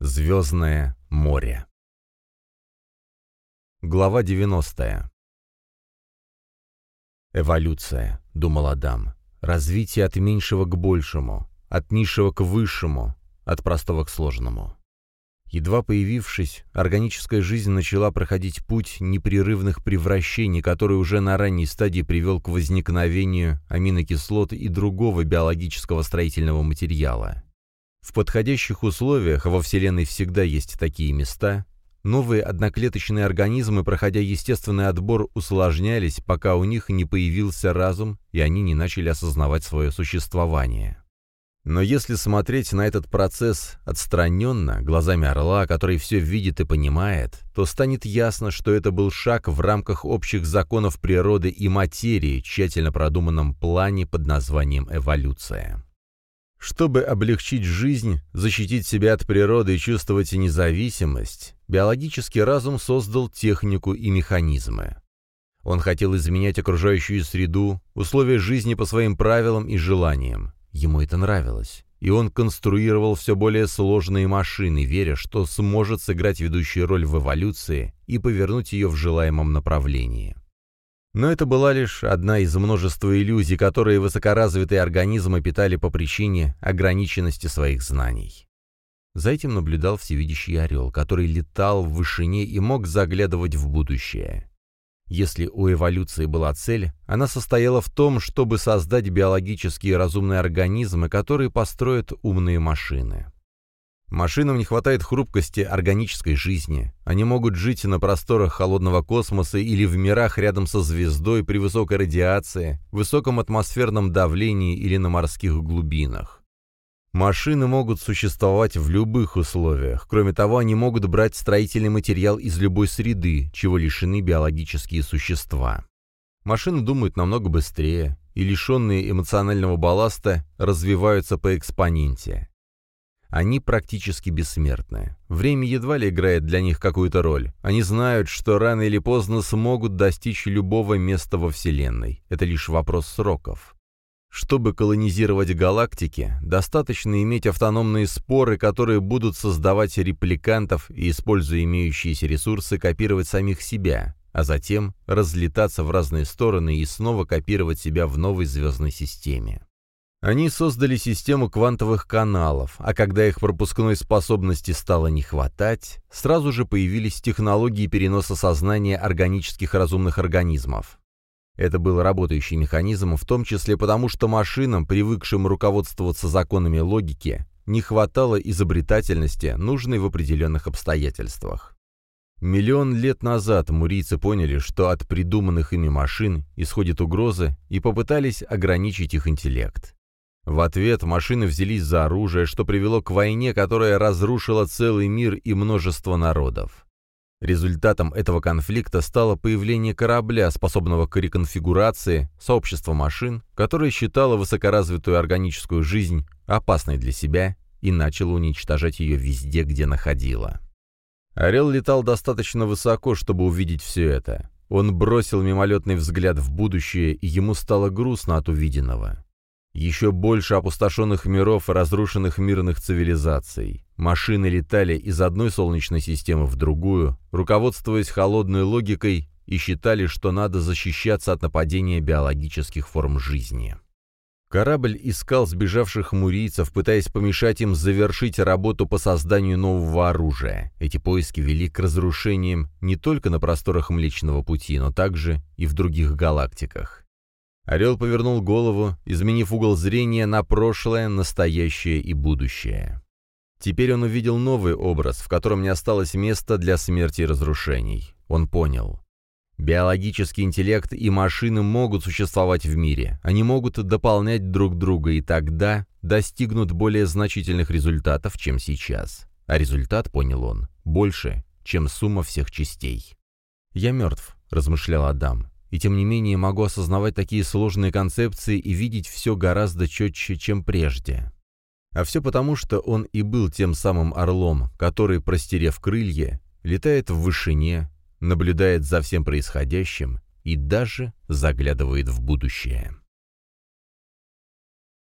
Звездное море. Глава 90. «Эволюция», — думал Адам. «Развитие от меньшего к большему, от низшего к высшему, от простого к сложному». Едва появившись, органическая жизнь начала проходить путь непрерывных превращений, который уже на ранней стадии привел к возникновению аминокислот и другого биологического строительного материала. В подходящих условиях во Вселенной всегда есть такие места. Новые одноклеточные организмы, проходя естественный отбор, усложнялись, пока у них не появился разум, и они не начали осознавать свое существование. Но если смотреть на этот процесс отстраненно, глазами орла, который все видит и понимает, то станет ясно, что это был шаг в рамках общих законов природы и материи, тщательно продуманном плане под названием «эволюция». Чтобы облегчить жизнь, защитить себя от природы и чувствовать независимость, биологический разум создал технику и механизмы. Он хотел изменять окружающую среду, условия жизни по своим правилам и желаниям. Ему это нравилось. И он конструировал все более сложные машины, веря, что сможет сыграть ведущую роль в эволюции и повернуть ее в желаемом направлении. Но это была лишь одна из множества иллюзий, которые высокоразвитые организмы питали по причине ограниченности своих знаний. За этим наблюдал всевидящий орел, который летал в вышине и мог заглядывать в будущее. Если у эволюции была цель, она состояла в том, чтобы создать биологические разумные организмы, которые построят умные машины. Машинам не хватает хрупкости органической жизни. Они могут жить на просторах холодного космоса или в мирах рядом со звездой при высокой радиации, высоком атмосферном давлении или на морских глубинах. Машины могут существовать в любых условиях. Кроме того, они могут брать строительный материал из любой среды, чего лишены биологические существа. Машины думают намного быстрее, и лишенные эмоционального балласта развиваются по экспоненте. Они практически бессмертны. Время едва ли играет для них какую-то роль. Они знают, что рано или поздно смогут достичь любого места во Вселенной. Это лишь вопрос сроков. Чтобы колонизировать галактики, достаточно иметь автономные споры, которые будут создавать репликантов и, используя имеющиеся ресурсы, копировать самих себя, а затем разлетаться в разные стороны и снова копировать себя в новой звездной системе. Они создали систему квантовых каналов, а когда их пропускной способности стало не хватать, сразу же появились технологии переноса сознания органических разумных организмов. Это был работающий механизм, в том числе потому, что машинам, привыкшим руководствоваться законами логики, не хватало изобретательности, нужной в определенных обстоятельствах. Миллион лет назад мурийцы поняли, что от придуманных ими машин исходит угроза, и попытались ограничить их интеллект. В ответ машины взялись за оружие, что привело к войне, которая разрушила целый мир и множество народов. Результатом этого конфликта стало появление корабля, способного к реконфигурации, сообщества машин, которое считало высокоразвитую органическую жизнь опасной для себя и начало уничтожать ее везде, где находило. Орел летал достаточно высоко, чтобы увидеть все это. Он бросил мимолетный взгляд в будущее, и ему стало грустно от увиденного. Еще больше опустошенных миров и разрушенных мирных цивилизаций. Машины летали из одной солнечной системы в другую, руководствуясь холодной логикой и считали, что надо защищаться от нападения биологических форм жизни. Корабль искал сбежавших мурийцев, пытаясь помешать им завершить работу по созданию нового оружия. Эти поиски вели к разрушениям не только на просторах Млечного Пути, но также и в других галактиках. Орел повернул голову, изменив угол зрения на прошлое, настоящее и будущее. Теперь он увидел новый образ, в котором не осталось места для смерти и разрушений. Он понял. Биологический интеллект и машины могут существовать в мире. Они могут дополнять друг друга и тогда достигнут более значительных результатов, чем сейчас. А результат, понял он, больше, чем сумма всех частей. «Я мертв», — размышлял Адам и тем не менее могу осознавать такие сложные концепции и видеть все гораздо четче, чем прежде. А все потому, что он и был тем самым орлом, который, простерев крылья, летает в вышине, наблюдает за всем происходящим и даже заглядывает в будущее.